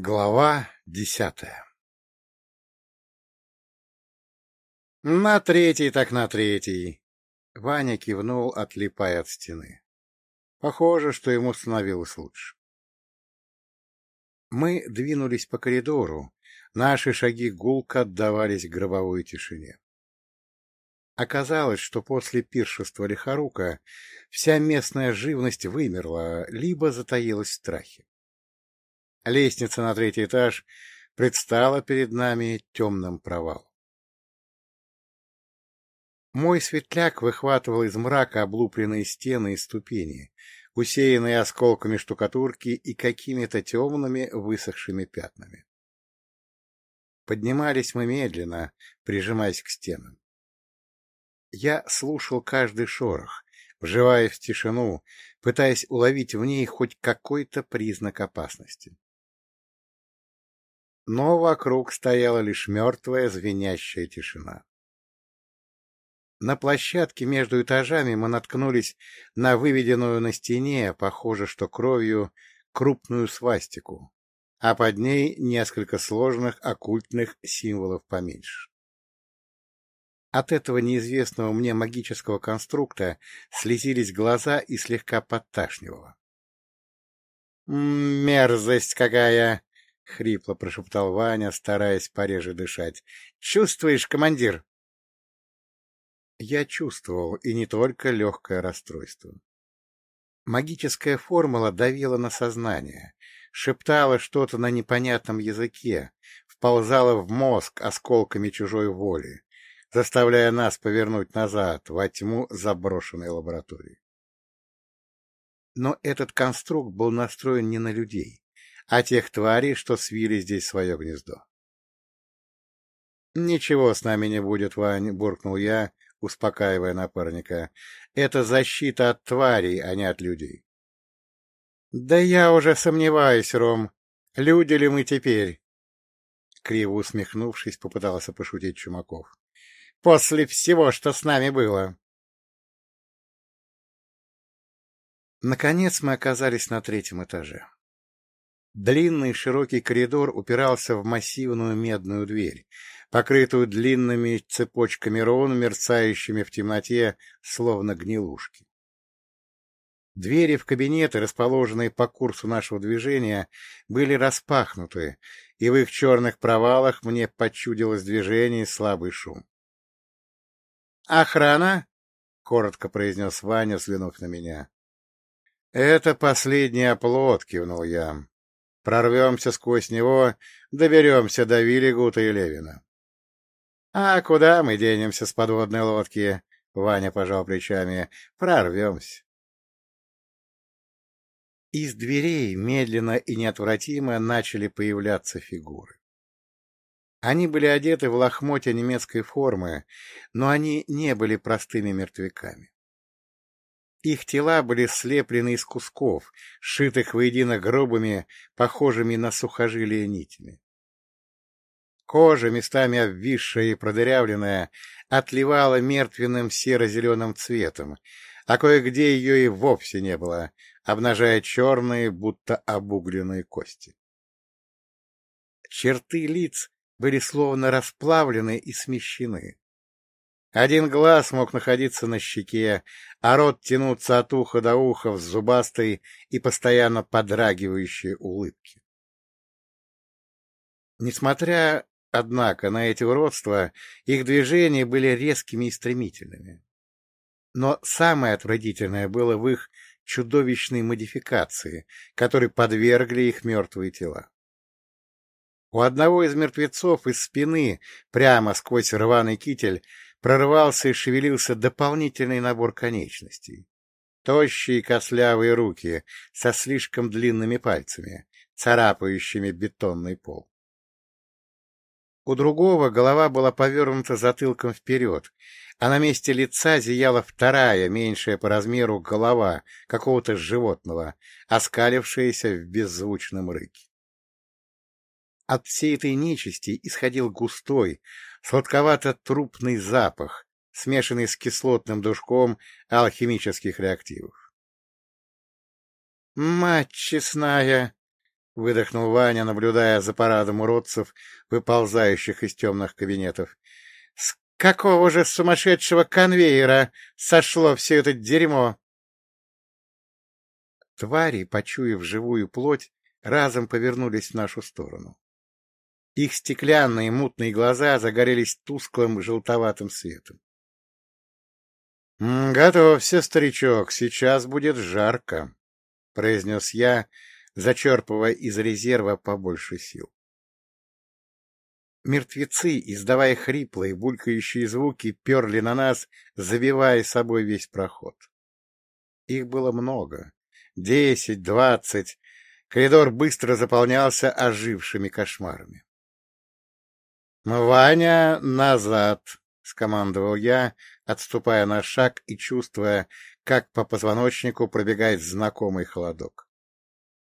Глава десятая «На третий так на третий!» Ваня кивнул, отлипая от стены. Похоже, что ему становилось лучше. Мы двинулись по коридору, наши шаги гулко отдавались гробовой тишине. Оказалось, что после пиршества Лихорука вся местная живность вымерла, либо затаилась в страхе. Лестница на третий этаж предстала перед нами темным провалом. Мой светляк выхватывал из мрака облупленные стены и ступени, усеянные осколками штукатурки и какими-то темными высохшими пятнами. Поднимались мы медленно, прижимаясь к стенам. Я слушал каждый шорох, вживаясь в тишину, пытаясь уловить в ней хоть какой-то признак опасности но вокруг стояла лишь мертвая звенящая тишина. На площадке между этажами мы наткнулись на выведенную на стене, похоже, что кровью, крупную свастику, а под ней несколько сложных оккультных символов поменьше. От этого неизвестного мне магического конструкта слезились глаза и слегка подташнивало. «Мерзость какая!» — хрипло прошептал Ваня, стараясь пореже дышать. — Чувствуешь, командир? Я чувствовал, и не только легкое расстройство. Магическая формула давила на сознание, шептала что-то на непонятном языке, вползала в мозг осколками чужой воли, заставляя нас повернуть назад, во тьму заброшенной лаборатории. Но этот конструкт был настроен не на людей а тех тварей, что свили здесь свое гнездо. — Ничего с нами не будет, Вань, — буркнул я, успокаивая напарника. — Это защита от тварей, а не от людей. — Да я уже сомневаюсь, Ром. Люди ли мы теперь? Криво усмехнувшись, попытался пошутить Чумаков. — После всего, что с нами было. Наконец мы оказались на третьем этаже. Длинный широкий коридор упирался в массивную медную дверь, покрытую длинными цепочками рун, мерцающими в темноте, словно гнилушки. Двери в кабинеты, расположенные по курсу нашего движения, были распахнуты, и в их черных провалах мне почудилось движение и слабый шум. «Охрана?» — коротко произнес Ваня, взглянув на меня. «Это последний оплот», — кивнул я. Прорвемся сквозь него, доберемся до Виллигута и Левина. — А куда мы денемся с подводной лодки? — Ваня пожал плечами. — Прорвемся. Из дверей медленно и неотвратимо начали появляться фигуры. Они были одеты в лохмотья немецкой формы, но они не были простыми мертвяками. Их тела были слеплены из кусков, сшитых воедино грубыми, похожими на сухожилия нитями. Кожа, местами обвисшая и продырявленная, отливала мертвенным серо-зеленым цветом, а кое-где ее и вовсе не было, обнажая черные, будто обугленные кости. Черты лиц были словно расплавлены и смещены. Один глаз мог находиться на щеке, а рот тянуться от уха до уха в зубастой и постоянно подрагивающей улыбке. Несмотря, однако, на эти уродства, их движения были резкими и стремительными. Но самое отвратительное было в их чудовищной модификации, которой подвергли их мертвые тела. У одного из мертвецов из спины, прямо сквозь рваный китель, прорывался и шевелился дополнительный набор конечностей. Тощие костлявые руки со слишком длинными пальцами, царапающими бетонный пол. У другого голова была повернута затылком вперед, а на месте лица зияла вторая, меньшая по размеру, голова какого-то животного, оскалившаяся в беззвучном рыке. От всей этой нечисти исходил густой, сладковато-трупный запах, смешанный с кислотным душком алхимических реактивов. «Мать честная!» выдохнул Ваня, наблюдая за парадом уродцев, выползающих из темных кабинетов. — С какого же сумасшедшего конвейера сошло все это дерьмо? Твари, почуяв живую плоть, разом повернулись в нашу сторону. Их стеклянные мутные глаза загорелись тусклым желтоватым светом. — Готовься, старичок, сейчас будет жарко, — произнес я, зачерпывая из резерва побольше сил. Мертвецы, издавая хриплые, булькающие звуки, перли на нас, забивая собой весь проход. Их было много. Десять, двадцать. Коридор быстро заполнялся ожившими кошмарами. «Ваня, назад!» — скомандовал я, отступая на шаг и чувствуя, как по позвоночнику пробегает знакомый холодок.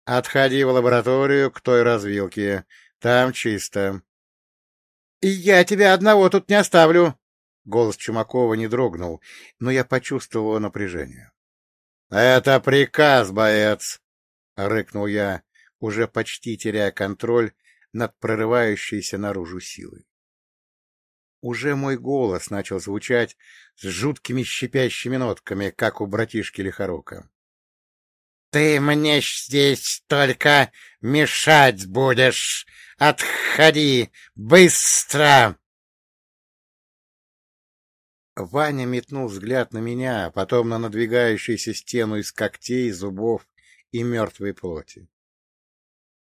«Отходи в лабораторию к той развилке. Там чисто». «Я тебя одного тут не оставлю!» Голос Чумакова не дрогнул, но я почувствовал напряжение. — Это приказ, боец! — рыкнул я, уже почти теряя контроль над прорывающейся наружу силой. Уже мой голос начал звучать с жуткими щипящими нотками, как у братишки Лихорока. — Ты мне здесь только мешать будешь! Отходи! Быстро! Ваня метнул взгляд на меня, потом на надвигающуюся стену из когтей, зубов и мертвой плоти.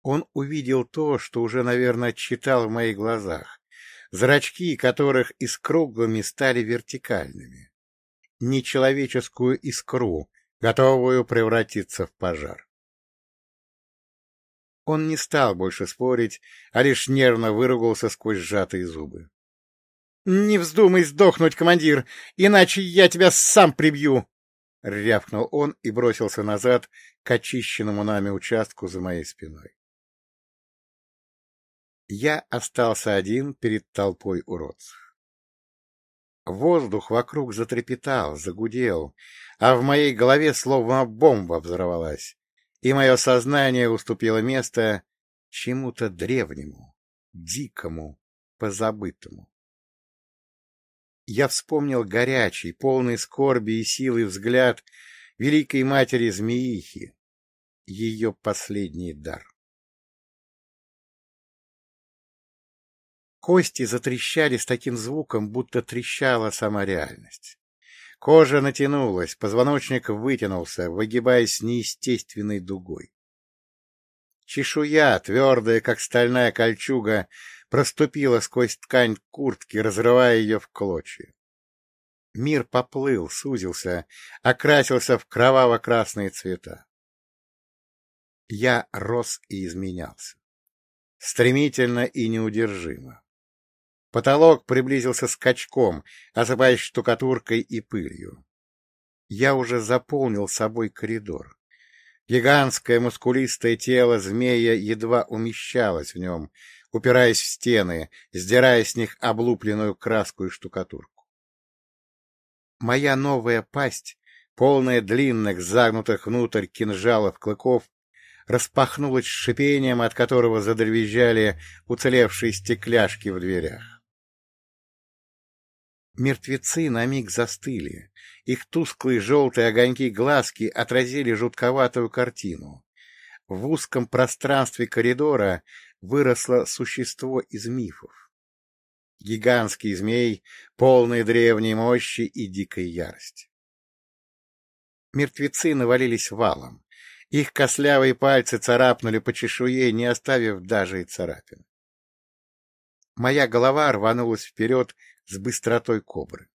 Он увидел то, что уже, наверное, читал в моих глазах, зрачки которых из круглыми стали вертикальными. Нечеловеческую искру, готовую превратиться в пожар. Он не стал больше спорить, а лишь нервно выругался сквозь сжатые зубы. — Не вздумай сдохнуть, командир, иначе я тебя сам прибью! — рявкнул он и бросился назад к очищенному нами участку за моей спиной. Я остался один перед толпой уродцев. Воздух вокруг затрепетал, загудел, а в моей голове словно бомба взорвалась, и мое сознание уступило место чему-то древнему, дикому, позабытому. Я вспомнил горячий, полный скорби и силы взгляд великой матери Змеихи, ее последний дар. Кости затрещали с таким звуком, будто трещала сама реальность. Кожа натянулась, позвоночник вытянулся, выгибаясь неестественной дугой. Чешуя, твердая, как стальная кольчуга, проступила сквозь ткань куртки, разрывая ее в клочья. Мир поплыл, сузился, окрасился в кроваво-красные цвета. Я рос и изменялся. Стремительно и неудержимо. Потолок приблизился скачком, осыпаясь штукатуркой и пылью. Я уже заполнил собой коридор. Гигантское мускулистое тело змея едва умещалось в нем, упираясь в стены, сдирая с них облупленную краску и штукатурку. Моя новая пасть, полная длинных, загнутых внутрь кинжалов клыков, распахнулась шипением, от которого задревезжали уцелевшие стекляшки в дверях. Мертвецы на миг застыли. Их тусклые желтые огоньки глазки отразили жутковатую картину. В узком пространстве коридора выросло существо из мифов. Гигантский змей, полный древней мощи и дикой ярости. Мертвецы навалились валом. Их кослявые пальцы царапнули по чешуе, не оставив даже и царапин. Моя голова рванулась вперед с быстротой кобры.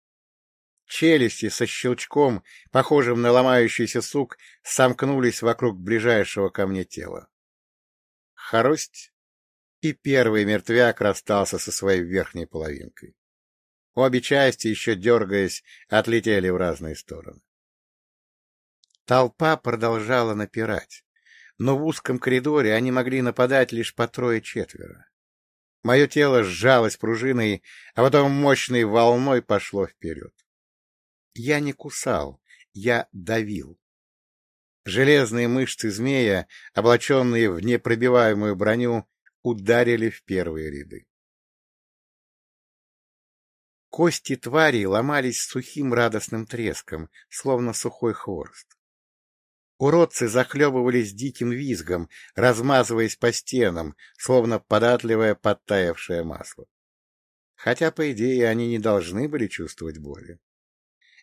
Челюсти со щелчком, похожим на ломающийся сук, сомкнулись вокруг ближайшего ко мне тела. Хорость, и первый мертвяк расстался со своей верхней половинкой. Обе части, еще дергаясь, отлетели в разные стороны. Толпа продолжала напирать, но в узком коридоре они могли нападать лишь по трое-четверо. Мое тело сжалось пружиной, а потом мощной волной пошло вперед. Я не кусал, я давил. Железные мышцы змея, облаченные в непробиваемую броню, ударили в первые ряды. Кости тварей ломались сухим радостным треском, словно сухой хворост. Уродцы захлебывались диким визгом, размазываясь по стенам, словно податливое подтаявшее масло. Хотя, по идее, они не должны были чувствовать боли.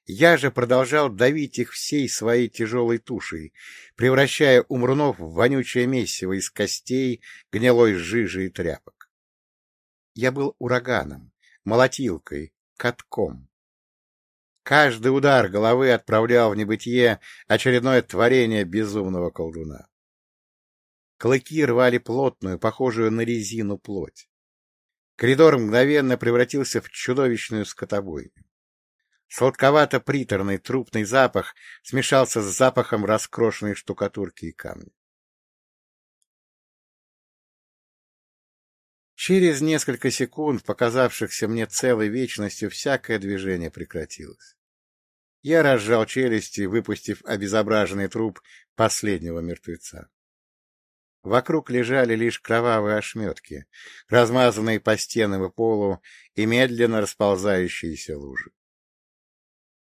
Я же продолжал давить их всей своей тяжелой тушей, превращая умрунов в вонючее месиво из костей, гнилой жижи и тряпок. Я был ураганом, молотилкой, катком. Каждый удар головы отправлял в небытие очередное творение безумного колдуна. Клыки рвали плотную, похожую на резину плоть. Коридор мгновенно превратился в чудовищную скотобойню. Сладковато-приторный трупный запах смешался с запахом раскрошенной штукатурки и камня. Через несколько секунд, показавшихся мне целой вечностью, всякое движение прекратилось. Я разжал челюсти, выпустив обезображенный труп последнего мертвеца. Вокруг лежали лишь кровавые ошметки, размазанные по стенам и полу и медленно расползающиеся лужи.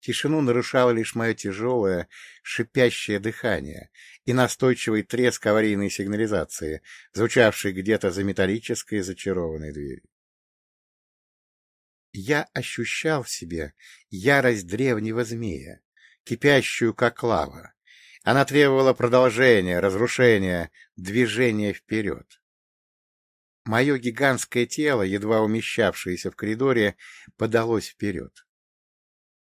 Тишину нарушало лишь мое тяжелое, шипящее дыхание и настойчивый треск аварийной сигнализации, звучавший где-то за металлической зачарованной дверью. Я ощущал в себе ярость древнего змея, кипящую, как лава. Она требовала продолжения, разрушения, движения вперед. Мое гигантское тело, едва умещавшееся в коридоре, подалось вперед.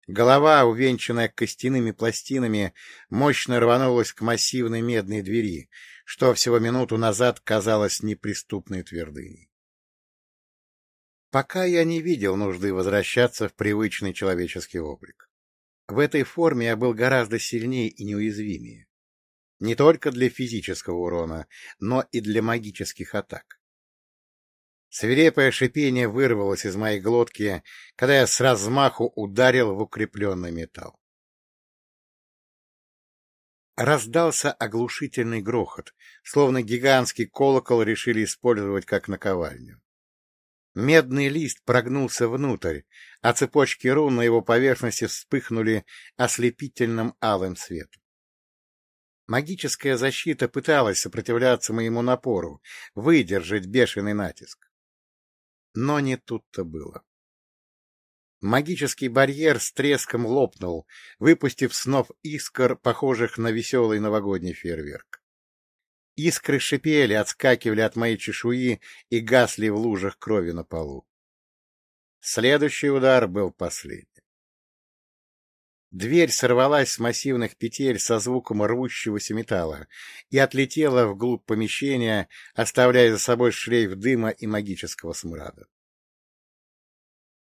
Голова, увенчанная костяными пластинами, мощно рванулась к массивной медной двери, что всего минуту назад казалось неприступной твердыней. Пока я не видел нужды возвращаться в привычный человеческий облик. В этой форме я был гораздо сильнее и неуязвимее. Не только для физического урона, но и для магических атак. Свирепое шипение вырвалось из моей глотки, когда я с размаху ударил в укрепленный металл. Раздался оглушительный грохот, словно гигантский колокол решили использовать как наковальню. Медный лист прогнулся внутрь, а цепочки рун на его поверхности вспыхнули ослепительным алым светом. Магическая защита пыталась сопротивляться моему напору, выдержать бешеный натиск. Но не тут-то было. Магический барьер с треском лопнул, выпустив снов искр, похожих на веселый новогодний фейерверк. Искры шипели, отскакивали от моей чешуи и гасли в лужах крови на полу. Следующий удар был последним. Дверь сорвалась с массивных петель со звуком рвущегося металла и отлетела вглубь помещения, оставляя за собой шлейф дыма и магического смрада.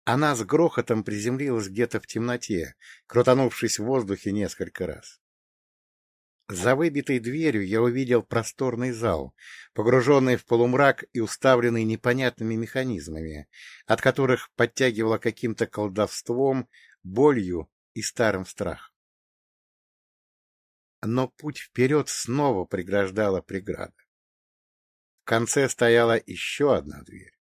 Она с грохотом приземлилась где-то в темноте, крутанувшись в воздухе несколько раз. За выбитой дверью я увидел просторный зал, погруженный в полумрак и уставленный непонятными механизмами, от которых подтягивало каким-то колдовством, болью и старым страх. Но путь вперед снова преграждала преграда. В конце стояла еще одна дверь.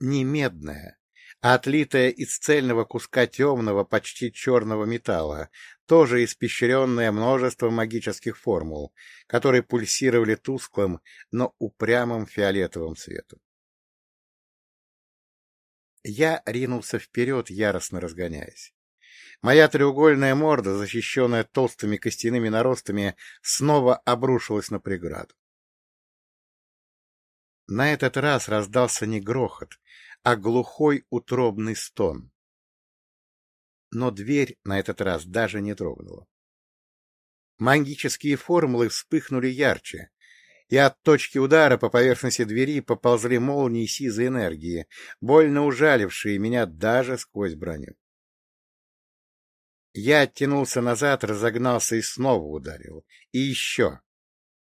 Не медная, а отлитая из цельного куска темного, почти черного металла, тоже испещренная множеством магических формул, которые пульсировали тусклым, но упрямым фиолетовым светом. Я ринулся вперед, яростно разгоняясь. Моя треугольная морда, защищенная толстыми костяными наростами, снова обрушилась на преграду. На этот раз раздался не грохот, а глухой утробный стон. Но дверь на этот раз даже не дрогнула. Магические формулы вспыхнули ярче, и от точки удара по поверхности двери поползли молнии сизой энергии, больно ужалившие меня даже сквозь броню. Я оттянулся назад, разогнался и снова ударил. И еще.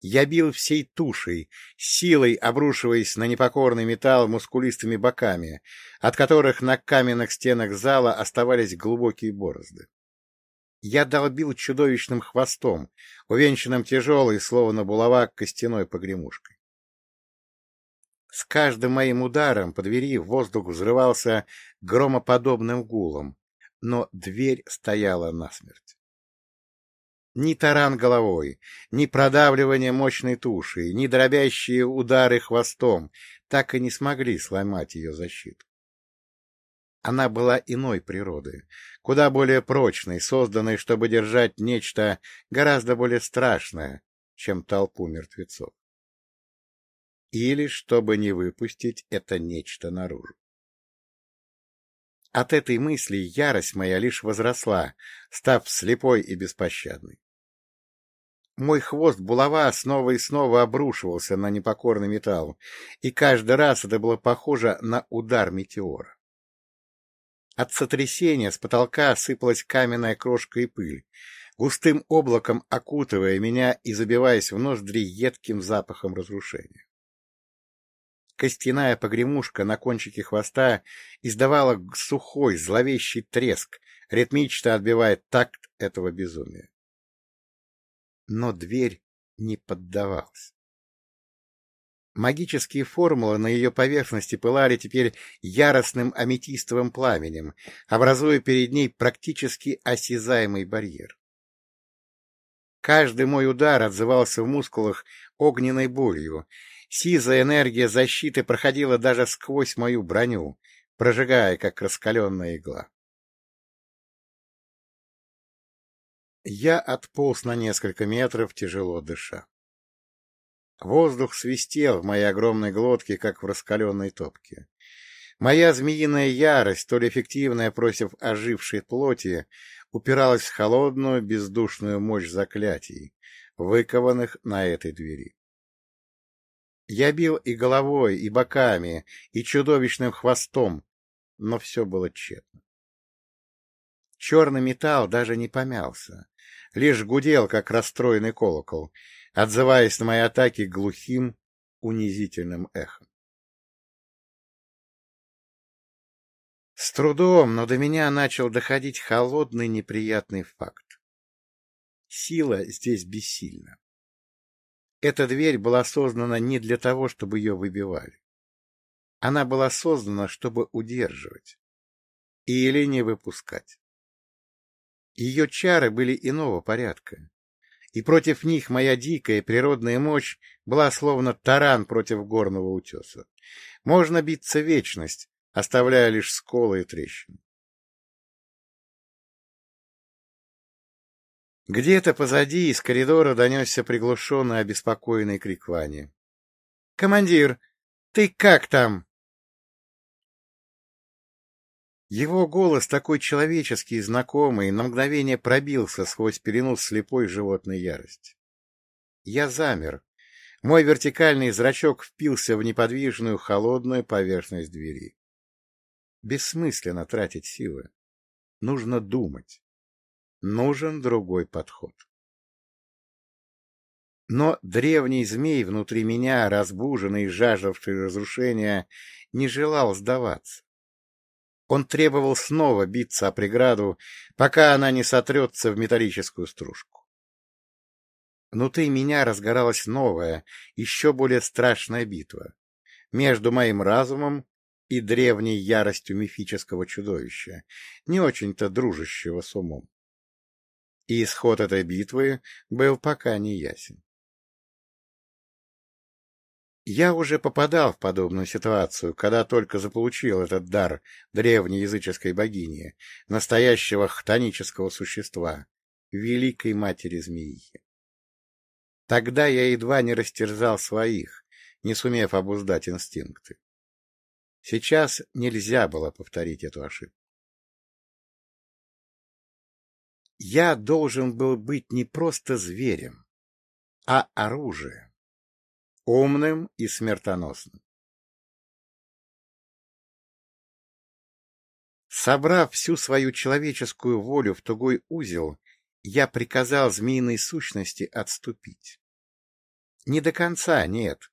Я бил всей тушей, силой обрушиваясь на непокорный металл мускулистыми боками, от которых на каменных стенах зала оставались глубокие борозды. Я долбил чудовищным хвостом, увенчанным тяжелой, словно булава, костяной погремушкой. С каждым моим ударом по двери воздух взрывался громоподобным гулом, но дверь стояла насмерть. Ни таран головой, ни продавливание мощной туши, ни дробящие удары хвостом так и не смогли сломать ее защиту. Она была иной природы, куда более прочной, созданной, чтобы держать нечто гораздо более страшное, чем толпу мертвецов. Или чтобы не выпустить это нечто наружу. От этой мысли ярость моя лишь возросла, став слепой и беспощадной. Мой хвост булава снова и снова обрушивался на непокорный металл, и каждый раз это было похоже на удар метеора. От сотрясения с потолка сыпалась каменная крошка и пыль, густым облаком окутывая меня и забиваясь в ноздри едким запахом разрушения. Костяная погремушка на кончике хвоста издавала сухой, зловещий треск, ритмично отбивая такт этого безумия. Но дверь не поддавалась. Магические формулы на ее поверхности пылали теперь яростным аметистовым пламенем, образуя перед ней практически осязаемый барьер. Каждый мой удар отзывался в мускулах огненной болью. Сизая энергия защиты проходила даже сквозь мою броню, прожигая, как раскаленная игла. Я отполз на несколько метров, тяжело дыша. Воздух свистел в моей огромной глотке, как в раскаленной топке. Моя змеиная ярость, столь эффективная против ожившей плоти, упиралась в холодную, бездушную мощь заклятий, выкованных на этой двери. Я бил и головой, и боками, и чудовищным хвостом, но все было тщетно. Черный металл даже не помялся, лишь гудел, как расстроенный колокол, отзываясь на мои атаки глухим, унизительным эхом. С трудом, но до меня начал доходить холодный неприятный факт. Сила здесь бессильна. Эта дверь была создана не для того, чтобы ее выбивали. Она была создана, чтобы удерживать или не выпускать. Ее чары были иного порядка, и против них моя дикая природная мощь была словно таран против горного утеса. Можно биться вечность, оставляя лишь сколы и трещины. Где-то позади из коридора донесся приглушенный обеспокоенный крик Вани. — Командир, ты как там? Его голос, такой человеческий и знакомый, на мгновение пробился сквозь пелену слепой животной ярости. Я замер. Мой вертикальный зрачок впился в неподвижную холодную поверхность двери. Бессмысленно тратить силы. Нужно думать. Нужен другой подход. Но древний змей внутри меня, разбуженный и жаждавший разрушения, не желал сдаваться. Он требовал снова биться о преграду, пока она не сотрется в металлическую стружку. Внутри меня разгоралась новая, еще более страшная битва между моим разумом и древней яростью мифического чудовища, не очень-то дружащего с умом. И исход этой битвы был пока не ясен. Я уже попадал в подобную ситуацию, когда только заполучил этот дар древней языческой богини, настоящего хтонического существа, великой матери змеи. Тогда я едва не растерзал своих, не сумев обуздать инстинкты. Сейчас нельзя было повторить эту ошибку. Я должен был быть не просто зверем, а оружием умным и смертоносным. Собрав всю свою человеческую волю в тугой узел, я приказал змеиной сущности отступить. Не до конца, нет.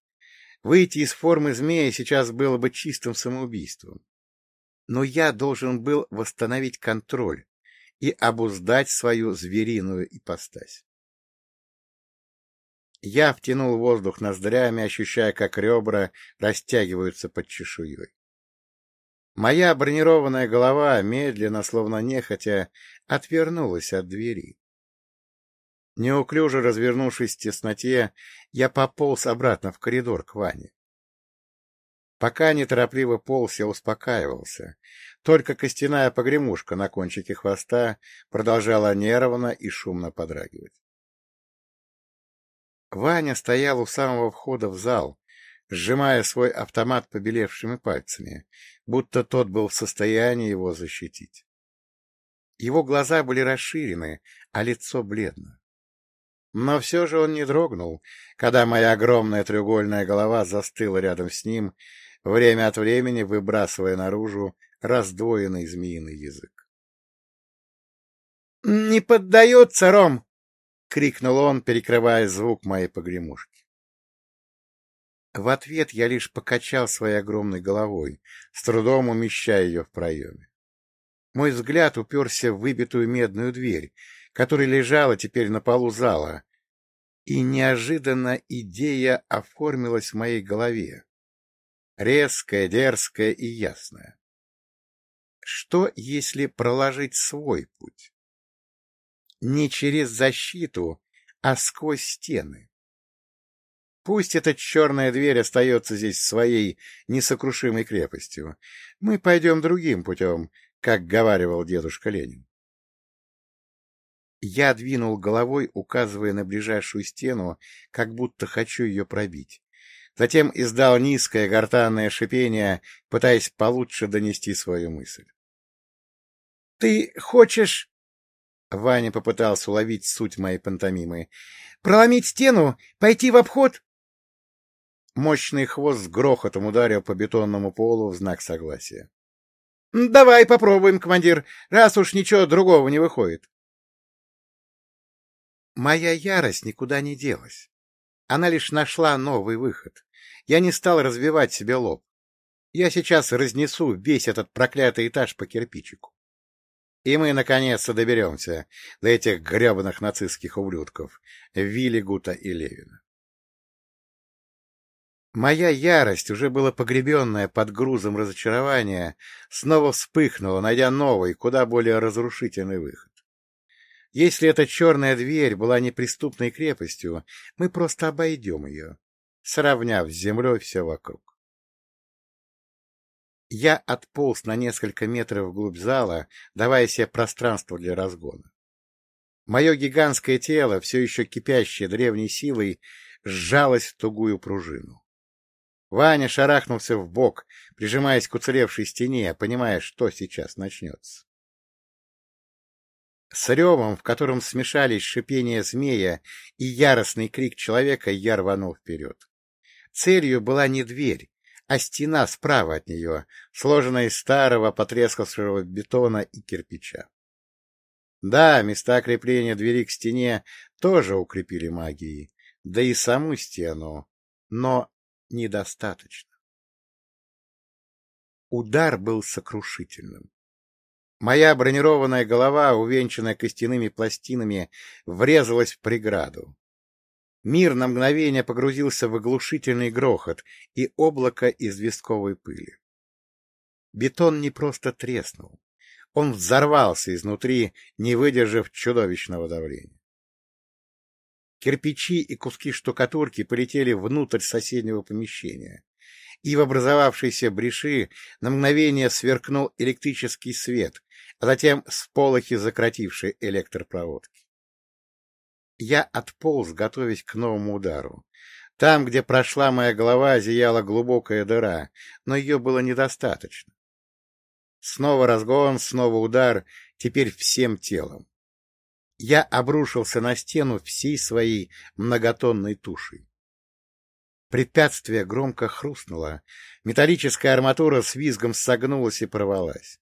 Выйти из формы змея сейчас было бы чистым самоубийством. Но я должен был восстановить контроль и обуздать свою звериную ипостась. Я втянул воздух ноздрями, ощущая, как ребра растягиваются под чешуей. Моя бронированная голова, медленно, словно нехотя, отвернулась от двери. Неуклюже развернувшись в тесноте, я пополз обратно в коридор к Ване. Пока неторопливо полз, я успокаивался. Только костяная погремушка на кончике хвоста продолжала нервно и шумно подрагивать. Ваня стоял у самого входа в зал, сжимая свой автомат побелевшими пальцами, будто тот был в состоянии его защитить. Его глаза были расширены, а лицо бледно. Но все же он не дрогнул, когда моя огромная треугольная голова застыла рядом с ним, время от времени выбрасывая наружу раздвоенный змеиный язык. — Не поддается, Ром! — крикнул он, перекрывая звук моей погремушки. В ответ я лишь покачал своей огромной головой, с трудом умещая ее в проеме. Мой взгляд уперся в выбитую медную дверь, которая лежала теперь на полу зала, и неожиданно идея оформилась в моей голове. Резкая, дерзкая и ясная. Что, если проложить свой путь? не через защиту, а сквозь стены. Пусть эта черная дверь остается здесь своей несокрушимой крепостью. Мы пойдем другим путем, как говаривал дедушка Ленин. Я двинул головой, указывая на ближайшую стену, как будто хочу ее пробить. Затем издал низкое гортанное шипение, пытаясь получше донести свою мысль. — Ты хочешь Ваня попытался уловить суть моей пантомимы. «Проломить стену? Пойти в обход?» Мощный хвост с грохотом ударил по бетонному полу в знак согласия. — Давай попробуем, командир, раз уж ничего другого не выходит. Моя ярость никуда не делась. Она лишь нашла новый выход. Я не стал развивать себе лоб. Я сейчас разнесу весь этот проклятый этаж по кирпичику. И мы, наконец-то, доберемся до этих гребаных нацистских ублюдков Виллигута и Левина. Моя ярость, уже была погребенная под грузом разочарования, снова вспыхнула, найдя новый, куда более разрушительный выход. Если эта черная дверь была неприступной крепостью, мы просто обойдем ее, сравняв с землей все вокруг. Я отполз на несколько метров вглубь зала, давая себе пространство для разгона. Мое гигантское тело, все еще кипящее древней силой, сжалось в тугую пружину. Ваня шарахнулся в бок, прижимаясь к уцелевшей стене, понимая, что сейчас начнется. С ревом, в котором смешались шипение змея и яростный крик человека, я рванул вперед. Целью была не дверь, а стена справа от нее, сложенная из старого потрескавшего бетона и кирпича. Да, места крепления двери к стене тоже укрепили магией, да и саму стену, но недостаточно. Удар был сокрушительным. Моя бронированная голова, увенчанная костяными пластинами, врезалась в преграду. Мир на мгновение погрузился в оглушительный грохот и облако известковой пыли. Бетон не просто треснул. Он взорвался изнутри, не выдержав чудовищного давления. Кирпичи и куски штукатурки полетели внутрь соседнего помещения, и в образовавшейся бреши на мгновение сверкнул электрический свет, а затем сполохи закратившей электропроводки. Я отполз, готовясь к новому удару. Там, где прошла моя голова, зияла глубокая дыра, но ее было недостаточно. Снова разгон, снова удар, теперь всем телом. Я обрушился на стену всей своей многотонной тушей. Препятствие громко хрустнуло, металлическая арматура с визгом согнулась и порвалась.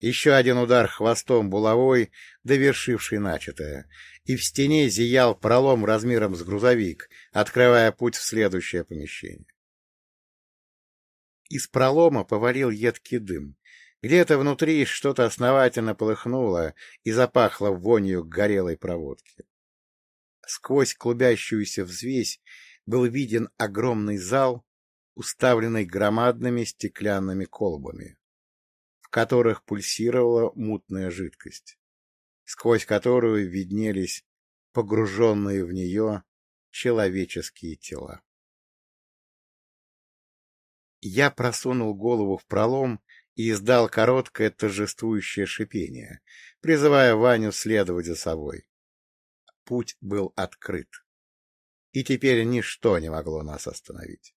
Еще один удар хвостом булавой, довершивший начатое, и в стене зиял пролом размером с грузовик, открывая путь в следующее помещение. Из пролома повалил едкий дым, Где-то внутри что-то основательно полыхнуло и запахло вонью горелой проводки. Сквозь клубящуюся взвесь был виден огромный зал, уставленный громадными стеклянными колбами, в которых пульсировала мутная жидкость, сквозь которую виднелись погруженные в нее человеческие тела. Я просунул голову в пролом и издал короткое торжествующее шипение, призывая Ваню следовать за собой. Путь был открыт, и теперь ничто не могло нас остановить.